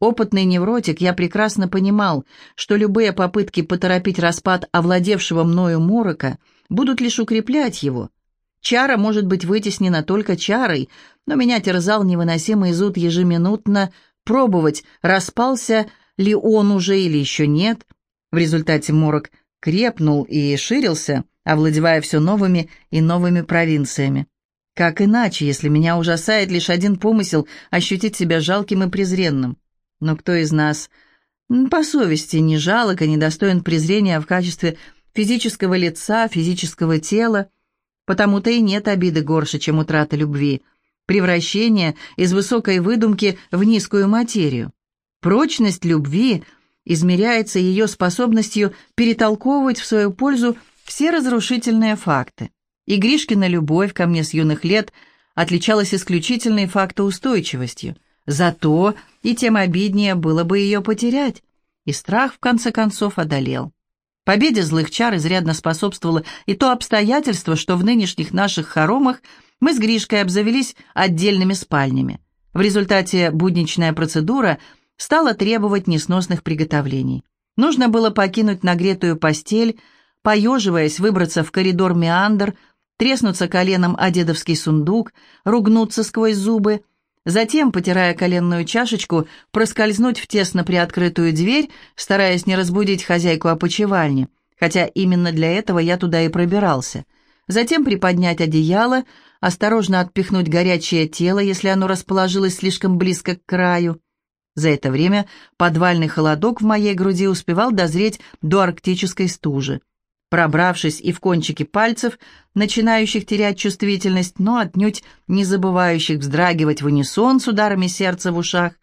Опытный невротик, я прекрасно понимал, что любые попытки поторопить распад овладевшего мною морока будут лишь укреплять его. Чара может быть вытеснена только чарой, но меня терзал невыносимый зуд ежеминутно пробовать, распался ли он уже или еще нет. В результате морок крепнул и ширился, овладевая все новыми и новыми провинциями. Как иначе, если меня ужасает лишь один помысел ощутить себя жалким и презренным? Но кто из нас по совести не жалок и не достоин презрения в качестве физического лица, физического тела? Потому-то и нет обиды горше, чем утрата любви, превращение из высокой выдумки в низкую материю. Прочность любви измеряется ее способностью перетолковывать в свою пользу все разрушительные факты. И Гришкина любовь ко мне с юных лет отличалась исключительной фактоустойчивостью – Зато и тем обиднее было бы ее потерять. И страх, в конце концов, одолел. Победе злых чар изрядно способствовало и то обстоятельство, что в нынешних наших хоромах мы с Гришкой обзавелись отдельными спальнями. В результате будничная процедура стала требовать несносных приготовлений. Нужно было покинуть нагретую постель, поеживаясь, выбраться в коридор меандр, треснуться коленом о дедовский сундук, ругнуться сквозь зубы, Затем, потирая коленную чашечку, проскользнуть в тесно приоткрытую дверь, стараясь не разбудить хозяйку опочивальни, хотя именно для этого я туда и пробирался. Затем приподнять одеяло, осторожно отпихнуть горячее тело, если оно расположилось слишком близко к краю. За это время подвальный холодок в моей груди успевал дозреть до арктической стужи. Пробравшись и в кончики пальцев, начинающих терять чувствительность, но отнюдь не забывающих вздрагивать в унисон с ударами сердца в ушах,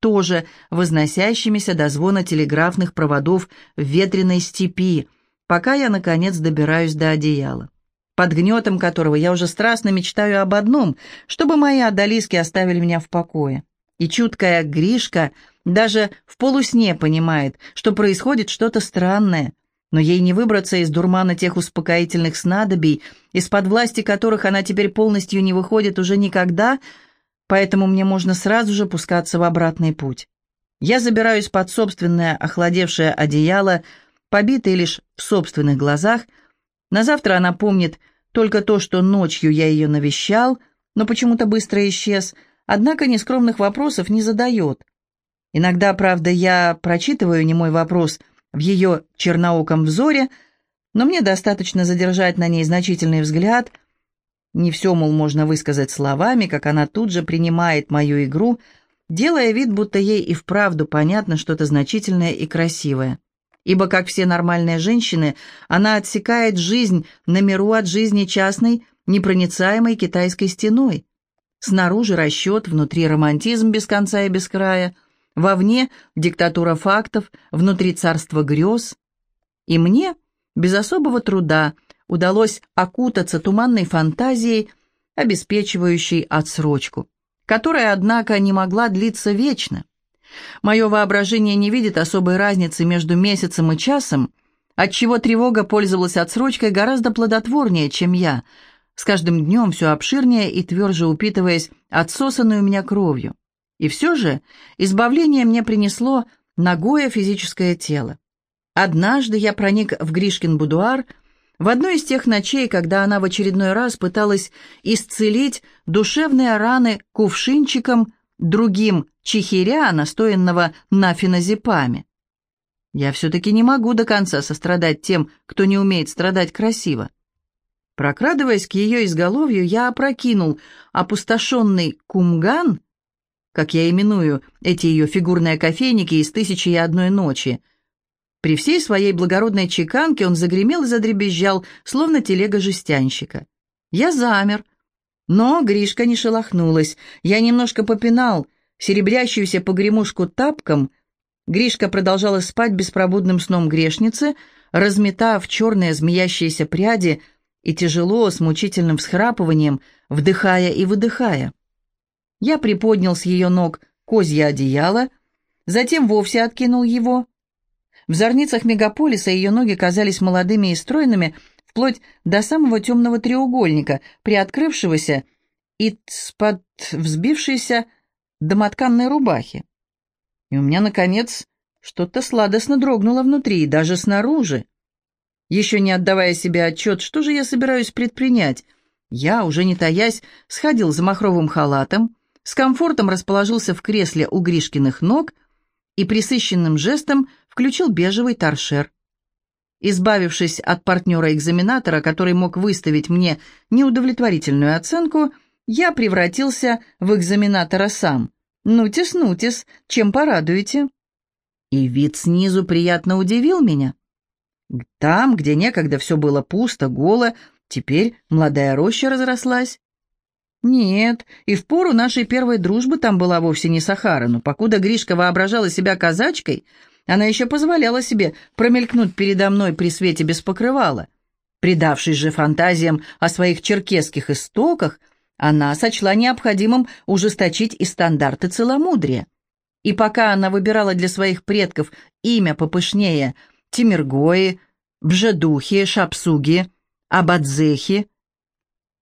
тоже возносящимися до звона телеграфных проводов в ветреной степи, пока я, наконец, добираюсь до одеяла, под гнетом которого я уже страстно мечтаю об одном, чтобы мои одолиски оставили меня в покое. И чуткая Гришка даже в полусне понимает, что происходит что-то странное – но ей не выбраться из дурмана тех успокоительных снадобий, из-под власти которых она теперь полностью не выходит уже никогда, поэтому мне можно сразу же пускаться в обратный путь. Я забираюсь под собственное охладевшее одеяло, побитое лишь в собственных глазах. На завтра она помнит только то, что ночью я ее навещал, но почему-то быстро исчез, однако нескромных вопросов не задает. Иногда, правда, я прочитываю немой вопрос — в ее чернооком взоре, но мне достаточно задержать на ней значительный взгляд. Не все, мол, можно высказать словами, как она тут же принимает мою игру, делая вид, будто ей и вправду понятно что-то значительное и красивое. Ибо, как все нормальные женщины, она отсекает жизнь на миру от жизни частной, непроницаемой китайской стеной. Снаружи расчет, внутри романтизм без конца и без края — Вовне диктатура фактов, внутри царство грез. И мне, без особого труда, удалось окутаться туманной фантазией, обеспечивающей отсрочку, которая, однако, не могла длиться вечно. Мое воображение не видит особой разницы между месяцем и часом, отчего тревога пользовалась отсрочкой гораздо плодотворнее, чем я, с каждым днем все обширнее и тверже упитываясь отсосанную меня кровью. И все же избавление мне принесло ногое физическое тело. Однажды я проник в Гришкин будуар в одной из тех ночей, когда она в очередной раз пыталась исцелить душевные раны кувшинчиком, другим чихиря, настоянного на феназепаме. Я все-таки не могу до конца сострадать тем, кто не умеет страдать красиво. Прокрадываясь к ее изголовью, я опрокинул опустошенный кумган как я именую эти ее фигурные кофейники из «Тысячи и одной ночи». При всей своей благородной чеканке он загремел и задребезжал, словно телега жестянщика. Я замер, но Гришка не шелохнулась. Я немножко попинал серебрящуюся погремушку тапком. Гришка продолжала спать беспробудным сном грешницы, разметав черные змеящиеся пряди и тяжело, с мучительным всхрапыванием, вдыхая и выдыхая. Я приподнял с ее ног козье одеяло, затем вовсе откинул его. В зорницах мегаполиса ее ноги казались молодыми и стройными, вплоть до самого темного треугольника, приоткрывшегося из-под взбившейся домотканной рубахи. И у меня, наконец, что-то сладостно дрогнуло внутри и даже снаружи. Еще не отдавая себе отчет, что же я собираюсь предпринять, я, уже не таясь, сходил за махровым халатом, с комфортом расположился в кресле у Гришкиных ног и присыщенным жестом включил бежевый торшер. Избавившись от партнера-экзаменатора, который мог выставить мне неудовлетворительную оценку, я превратился в экзаменатора сам. «Нутис, нутис, чем порадуете?» И вид снизу приятно удивил меня. Там, где некогда все было пусто, голо, теперь молодая роща разрослась. Нет, и в пору нашей первой дружбы там была вовсе не Сахара, но покуда Гришка воображала себя казачкой, она еще позволяла себе промелькнуть передо мной при свете без покрывала. Предавшись же фантазиям о своих черкесских истоках, она сочла необходимым ужесточить и стандарты целомудрия. И пока она выбирала для своих предков имя попышнее Тимиргои, Бжедухи, Шапсуги, Абадзехи,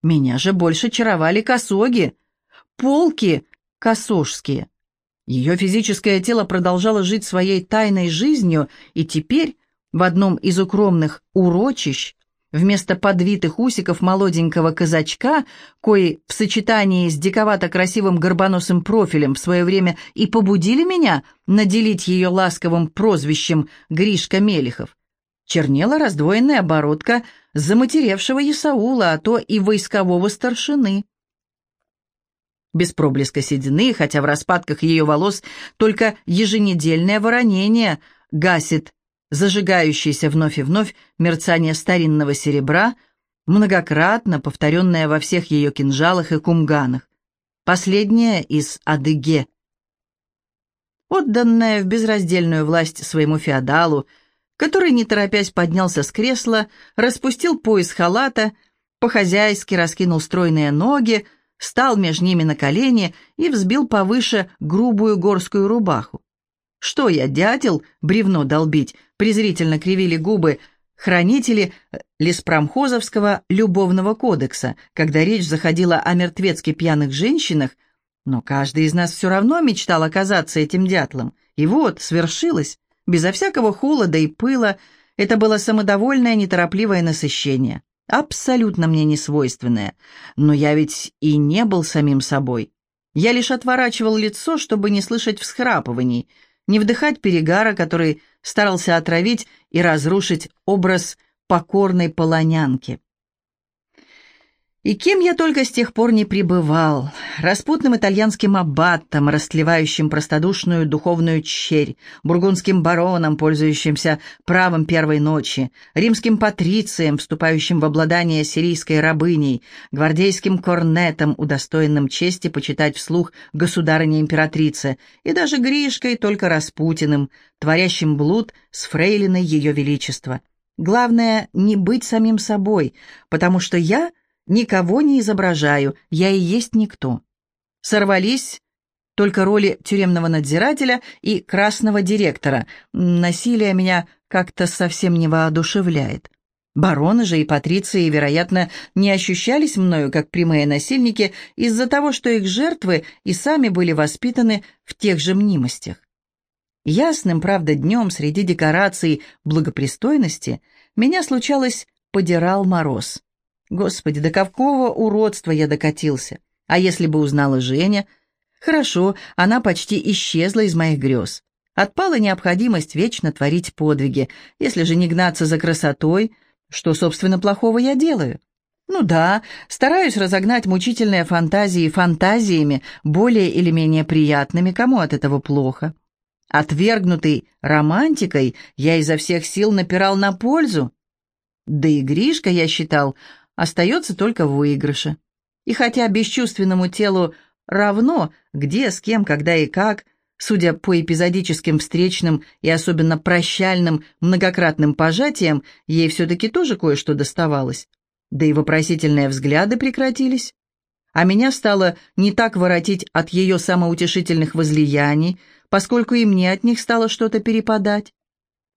меня же больше чаровали косоги, полки косожские. Ее физическое тело продолжало жить своей тайной жизнью, и теперь в одном из укромных урочищ вместо подвитых усиков молоденького казачка, кои в сочетании с диковато красивым горбоносым профилем в свое время и побудили меня наделить ее ласковым прозвищем Гришка Мелехов, чернела раздвоенная оборотка заматеревшего Исаула, а то и войскового старшины. Без проблеска седины, хотя в распадках ее волос только еженедельное воронение гасит зажигающееся вновь и вновь мерцание старинного серебра, многократно повторенное во всех ее кинжалах и кумганах. Последняя из Адыге. Отданная в безраздельную власть своему феодалу, который, не торопясь, поднялся с кресла, распустил пояс халата, по-хозяйски раскинул стройные ноги, стал между ними на колени и взбил повыше грубую горскую рубаху. «Что я, дятел, бревно долбить?» — презрительно кривили губы хранители Леспромхозовского любовного кодекса, когда речь заходила о мертвецки пьяных женщинах, но каждый из нас все равно мечтал оказаться этим дятлом. И вот, свершилось безо всякого холода и пыла, это было самодовольное, неторопливое насыщение, абсолютно мне не свойственное. Но я ведь и не был самим собой. Я лишь отворачивал лицо, чтобы не слышать всхрапываний, не вдыхать перегара, который старался отравить и разрушить образ покорной полонянки. И кем я только с тех пор не пребывал, распутным итальянским аббатом, растлевающим простодушную духовную черь, бургундским бароном, пользующимся правом первой ночи, римским патрицием, вступающим в обладание сирийской рабыней, гвардейским корнетом, удостоенным чести почитать вслух государыне-императрице, и даже Гришкой, только Распутиным, творящим блуд с фрейлиной Ее Величества. Главное, не быть самим собой, потому что я — Никого не изображаю, я и есть никто. Сорвались только роли тюремного надзирателя и красного директора. Насилие меня как-то совсем не воодушевляет. Бароны же и патриции, вероятно, не ощущались мною как прямые насильники из-за того, что их жертвы и сами были воспитаны в тех же мнимостях. Ясным, правда, днем среди декораций благопристойности меня случалось подирал мороз. Господи, до какого уродства я докатился. А если бы узнала Женя? Хорошо, она почти исчезла из моих грез. Отпала необходимость вечно творить подвиги. Если же не гнаться за красотой, что, собственно, плохого я делаю? Ну да, стараюсь разогнать мучительные фантазии фантазиями, более или менее приятными, кому от этого плохо. Отвергнутый романтикой, я изо всех сил напирал на пользу. Да и Гришка, я считал, остается только в выигрыше. И хотя бесчувственному телу равно, где, с кем, когда и как, судя по эпизодическим встречным и особенно прощальным многократным пожатиям, ей все-таки тоже кое-что доставалось. Да и вопросительные взгляды прекратились. А меня стало не так воротить от ее самоутешительных возлияний, поскольку и мне от них стало что-то перепадать.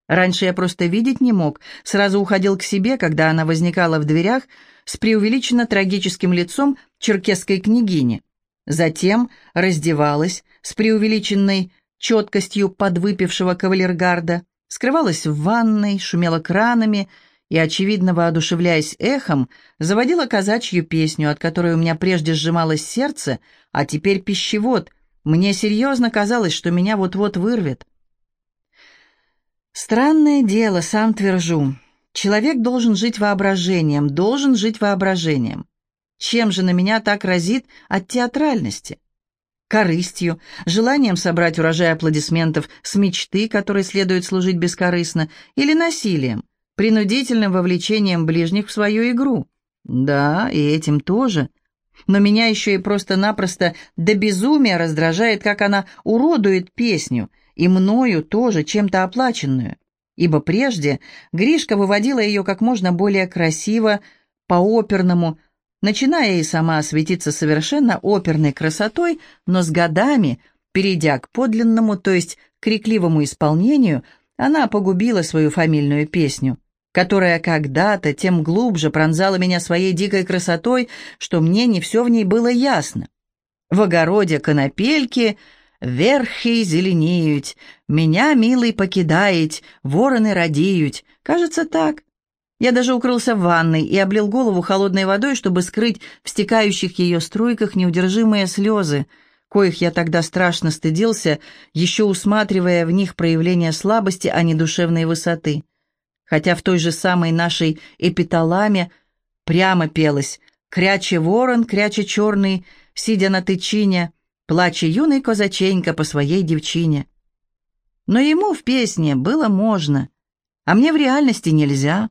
Раньше я просто видеть не мог, сразу уходил к себе, когда она возникала в дверях с преувеличенно трагическим лицом черкесской княгини. Затем раздевалась с преувеличенной четкостью подвыпившего кавалергарда, скрывалась в ванной, шумела кранами и, очевидно воодушевляясь эхом, заводила казачью песню, от которой у меня прежде сжималось сердце, а теперь пищевод. Мне серьезно казалось, что меня вот-вот вырвет. Странное дело, сам твержу. Человек должен жить воображением, должен жить воображением. Чем же на меня так разит от театральности? Корыстью, желанием собрать урожай аплодисментов с мечты, которой следует служить бескорыстно, или насилием, принудительным вовлечением ближних в свою игру? Да, и этим тоже. Но меня еще и просто-напросто до безумия раздражает, как она уродует песню, и мною тоже чем-то оплаченную. Ибо прежде Гришка выводила ее как можно более красиво, по-оперному, начиная и сама светиться совершенно оперной красотой, но с годами, перейдя к подлинному, то есть крикливому исполнению, она погубила свою фамильную песню, которая когда-то тем глубже пронзала меня своей дикой красотой, что мне не все в ней было ясно. В огороде конопельки верхи зеленеют, меня, милый, покидает, вороны радеют. Кажется, так. Я даже укрылся в ванной и облил голову холодной водой, чтобы скрыть в стекающих ее струйках неудержимые слезы, коих я тогда страшно стыдился, еще усматривая в них проявление слабости, а не душевной высоты. Хотя в той же самой нашей эпиталаме прямо пелось «Кряче ворон, кряче черный, сидя на тычине, плаче юный козаченька по своей девчине». Но ему в песне было можно, а мне в реальности нельзя.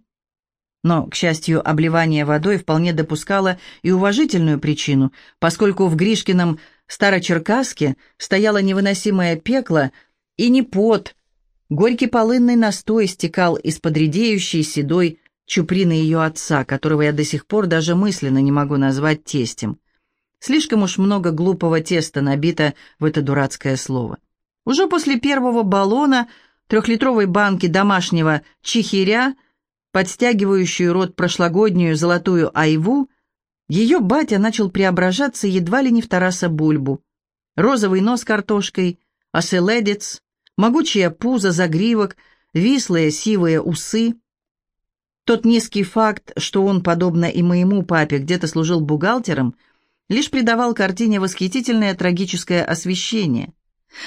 Но, к счастью, обливание водой вполне допускало и уважительную причину, поскольку в Гришкином Старочеркасске стояло невыносимое пекло и не пот. Горький полынный настой стекал из-под редеющей седой чуприны ее отца, которого я до сих пор даже мысленно не могу назвать тестем. Слишком уж много глупого теста набито в это дурацкое слово. Уже после первого баллона трехлитровой банки домашнего чихиря – подстягивающую рот прошлогоднюю золотую айву, ее батя начал преображаться едва ли не в Тараса Бульбу. Розовый нос картошкой, оселедец, могучее пузо, загривок, вислые сивые усы. Тот низкий факт, что он, подобно и моему папе, где-то служил бухгалтером, лишь придавал картине восхитительное трагическое освещение.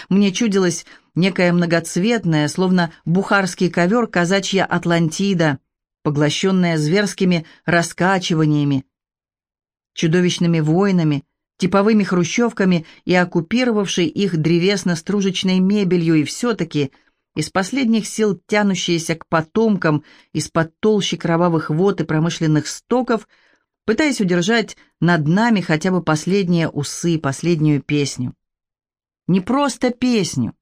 Мне чудилось некое многоцветное, словно бухарский ковер, казачья Атлантида — поглощенная зверскими раскачиваниями, чудовищными войнами, типовыми хрущевками и оккупировавшей их древесно-стружечной мебелью, и все-таки из последних сил тянущиеся к потомкам из-под толщи кровавых вод и промышленных стоков, пытаясь удержать над нами хотя бы последние усы, последнюю песню. Не просто песню.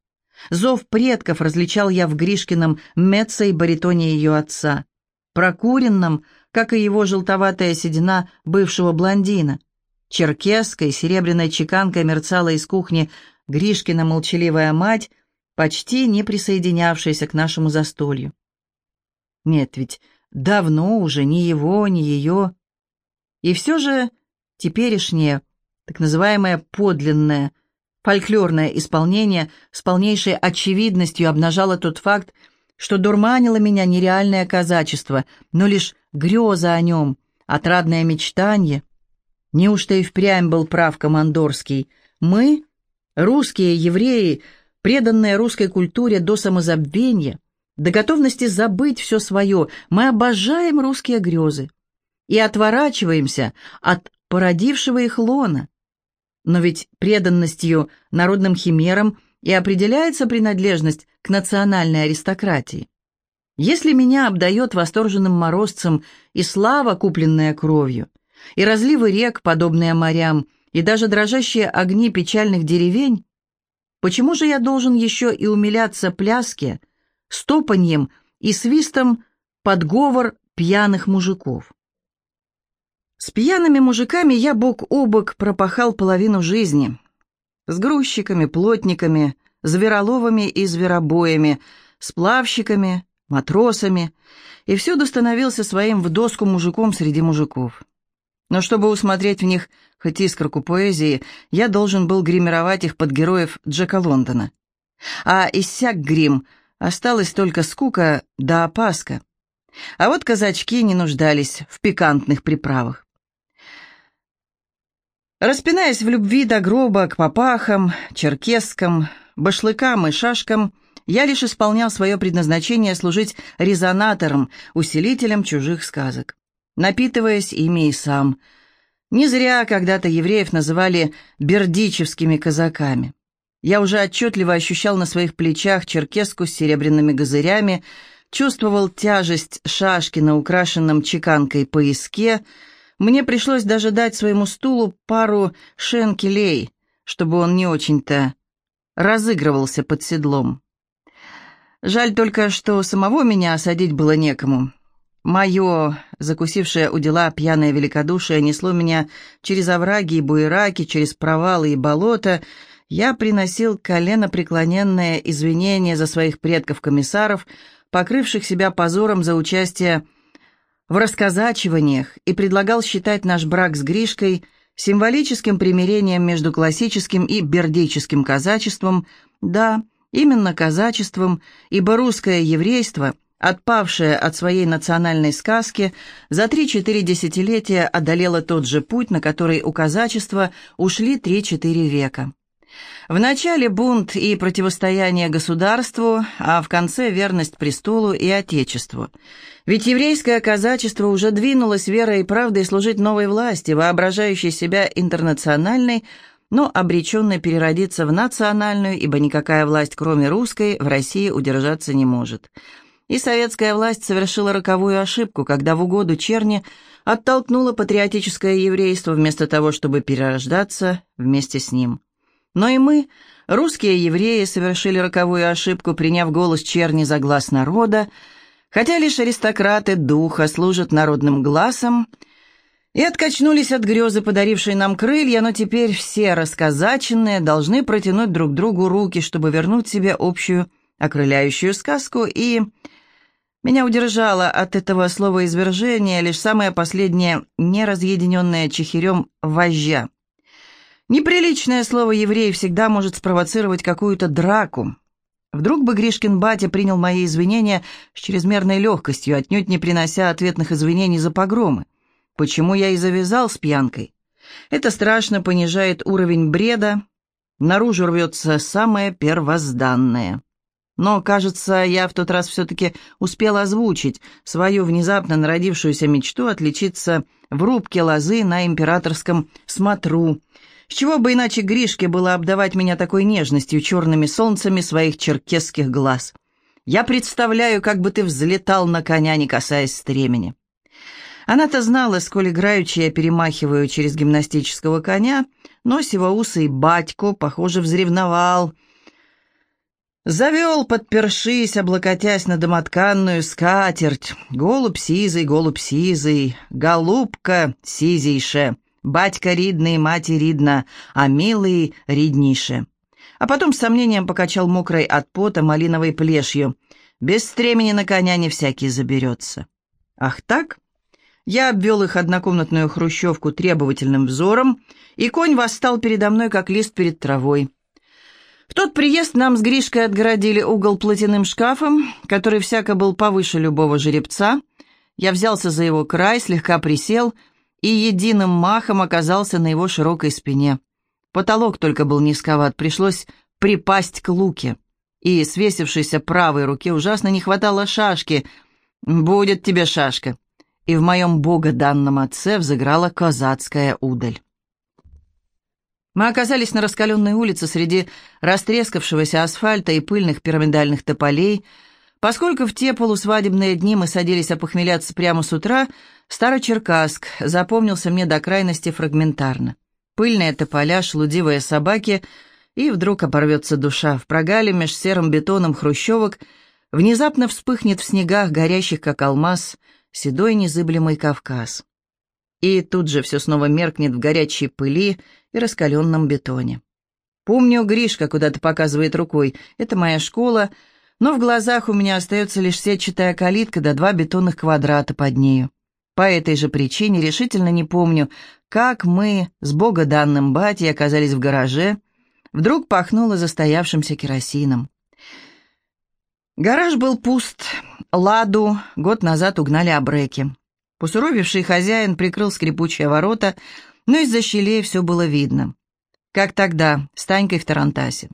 Зов предков различал я в Гришкином Меце и баритоне ее отца прокуренном, как и его желтоватая седина бывшего блондина. Черкесской серебряной чеканкой мерцала из кухни Гришкина молчаливая мать, почти не присоединявшаяся к нашему застолью. Нет, ведь давно уже ни его, ни ее. И все же теперешнее, так называемое подлинное, фольклорное исполнение с полнейшей очевидностью обнажало тот факт, что дурманило меня нереальное казачество, но лишь греза о нем, отрадное мечтание. Неужто и впрямь был прав Командорский? Мы, русские евреи, преданные русской культуре до самозабвения, до готовности забыть все свое, мы обожаем русские грезы и отворачиваемся от породившего их лона. Но ведь преданностью народным химерам и определяется принадлежность к национальной аристократии. Если меня обдает восторженным морозцем и слава, купленная кровью, и разливы рек, подобные морям, и даже дрожащие огни печальных деревень, почему же я должен еще и умиляться пляске, стопаньем и свистом подговор пьяных мужиков? С пьяными мужиками я бок о бок пропахал половину жизни, с грузчиками, плотниками, звероловами и зверобоями, сплавщиками, матросами, и всюду становился своим в доску мужиком среди мужиков. Но чтобы усмотреть в них хоть искорку поэзии, я должен был гримировать их под героев Джека Лондона. А иссяк грим, осталась только скука да опаска. А вот казачки не нуждались в пикантных приправах. Распинаясь в любви до гроба к попахам, черкескам, башлыкам и шашкам, я лишь исполнял свое предназначение служить резонатором, усилителем чужих сказок, напитываясь ими и сам. Не зря когда-то евреев называли бердичевскими казаками. Я уже отчетливо ощущал на своих плечах черкеску с серебряными газырями, чувствовал тяжесть шашки на украшенном чеканкой пояске, мне пришлось даже дать своему стулу пару шенкелей, чтобы он не очень-то разыгрывался под седлом. Жаль только, что самого меня осадить было некому. Мое, закусившее у дела пьяное великодушие, несло меня через овраги и буераки, через провалы и болота. Я приносил колено преклоненное извинение за своих предков-комиссаров, покрывших себя позором за участие в рассказачиваниях и предлагал считать наш брак с Гришкой символическим примирением между классическим и бердическим казачеством, да, именно казачеством, ибо русское еврейство, отпавшее от своей национальной сказки, за 3-4 десятилетия одолело тот же путь, на который у казачества ушли 3-4 века. В начале бунт и противостояние государству, а в конце верность престолу и отечеству. Ведь еврейское казачество уже двинулось верой и правдой служить новой власти, воображающей себя интернациональной, но обреченной переродиться в национальную, ибо никакая власть, кроме русской, в России удержаться не может. И советская власть совершила роковую ошибку, когда в угоду черни оттолкнула патриотическое еврейство вместо того, чтобы перерождаться вместе с ним. Но и мы, русские евреи, совершили роковую ошибку, приняв голос черни за глаз народа, хотя лишь аристократы духа служат народным глазом, и откачнулись от грезы, подарившей нам крылья, но теперь все расказаченные должны протянуть друг другу руки, чтобы вернуть себе общую окрыляющую сказку, и... Меня удержало от этого слова извержения лишь самое последнее, неразъединенное чехирем «вожжа». Неприличное слово «еврей» всегда может спровоцировать какую-то драку. Вдруг бы Гришкин батя принял мои извинения с чрезмерной легкостью, отнюдь не принося ответных извинений за погромы. Почему я и завязал с пьянкой? Это страшно понижает уровень бреда, наружу рвется самое первозданное. Но, кажется, я в тот раз все-таки успел озвучить свою внезапно народившуюся мечту отличиться в рубке лозы на императорском смотру, с чего бы иначе Гришке было обдавать меня такой нежностью черными солнцами своих черкесских глаз? Я представляю, как бы ты взлетал на коня, не касаясь стремени. Она-то знала, сколь играючи я перемахиваю через гимнастического коня, но сивоусый батько, похоже, взревновал. Завел, подпершись, облокотясь на домотканную скатерть. Голубь сизый, голубь сизый, голубка сизейше. Батька ридный, мать ридна, а милый риднише. А потом с сомнением покачал мокрой от пота малиновой плешью. Без стремени на коня не всякий заберется. Ах так? Я обвел их однокомнатную хрущевку требовательным взором, и конь восстал передо мной, как лист перед травой. В тот приезд нам с Гришкой отгородили угол платяным шкафом, который всяко был повыше любого жеребца. Я взялся за его край, слегка присел — и единым махом оказался на его широкой спине. Потолок только был низковат, пришлось припасть к луке. И свесившейся правой руке ужасно не хватало шашки. «Будет тебе шашка!» И в моем богоданном отце взыграла казацкая удаль. Мы оказались на раскаленной улице среди растрескавшегося асфальта и пыльных пирамидальных тополей — Поскольку в те полусвадебные дни мы садились опохмеляться прямо с утра, Старочеркасск запомнился мне до крайности фрагментарно. Пыльные тополя, шлудивые собаки, и вдруг оборвется душа. В прогале меж серым бетоном хрущевок внезапно вспыхнет в снегах, горящих как алмаз, седой незыблемый Кавказ. И тут же все снова меркнет в горячей пыли и раскаленном бетоне. Помню, Гришка куда-то показывает рукой. Это моя школа — но в глазах у меня остается лишь сетчатая калитка да два бетонных квадрата под нею. По этой же причине решительно не помню, как мы с богоданным батей оказались в гараже. Вдруг пахнуло застоявшимся керосином. Гараж был пуст. Ладу год назад угнали обреки. Посуровевший хозяин прикрыл скрипучие ворота, но из-за щелей все было видно. Как тогда, с Танькой в Тарантасе.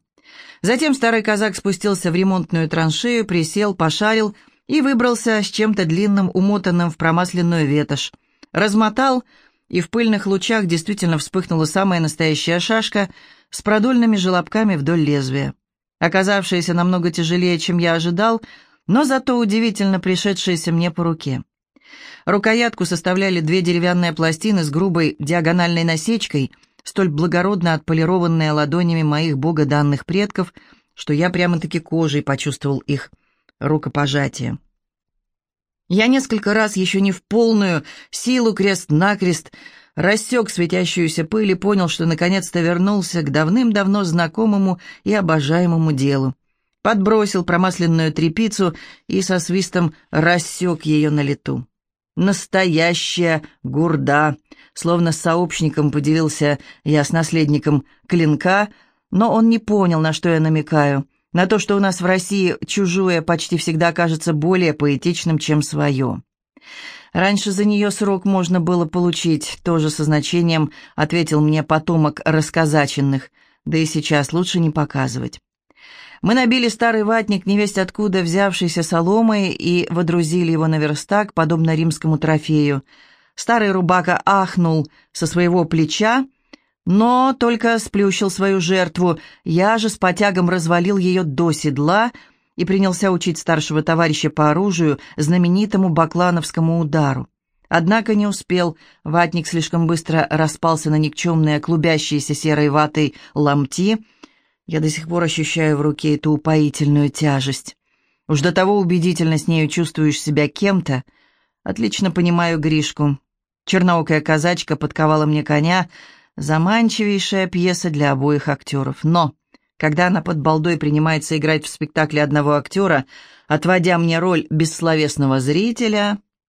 Затем старый казак спустился в ремонтную траншею, присел, пошарил и выбрался с чем-то длинным, умотанным в промасленную ветошь. Размотал, и в пыльных лучах действительно вспыхнула самая настоящая шашка с продольными желобками вдоль лезвия. Оказавшаяся намного тяжелее, чем я ожидал, но зато удивительно пришедшаяся мне по руке. Рукоятку составляли две деревянные пластины с грубой диагональной насечкой, столь благородно отполированные ладонями моих богоданных предков, что я прямо-таки кожей почувствовал их рукопожатие. Я несколько раз еще не в полную силу крест-накрест рассек светящуюся пыль и понял, что наконец-то вернулся к давным-давно знакомому и обожаемому делу. Подбросил промасленную трепицу и со свистом рассек ее на лету. Настоящая гурда, словно с сообщником поделился я с наследником клинка, но он не понял, на что я намекаю. На то, что у нас в России чужое почти всегда кажется более поэтичным, чем свое. Раньше за нее срок можно было получить, тоже со значением, ответил мне потомок рассказаченных, да и сейчас лучше не показывать. Мы набили старый ватник, невесть откуда взявшийся соломой, и водрузили его на верстак, подобно римскому трофею. Старый рубака ахнул со своего плеча, но только сплющил свою жертву. Я же с потягом развалил ее до седла и принялся учить старшего товарища по оружию знаменитому баклановскому удару. Однако не успел, ватник слишком быстро распался на никчемные клубящиеся серой ватой ломти — я до сих пор ощущаю в руке эту упоительную тяжесть. Уж до того убедительно с нею чувствуешь себя кем-то. Отлично понимаю Гришку. Черноокая казачка подковала мне коня. Заманчивейшая пьеса для обоих актеров. Но, когда она под балдой принимается играть в спектакле одного актера, отводя мне роль бессловесного зрителя,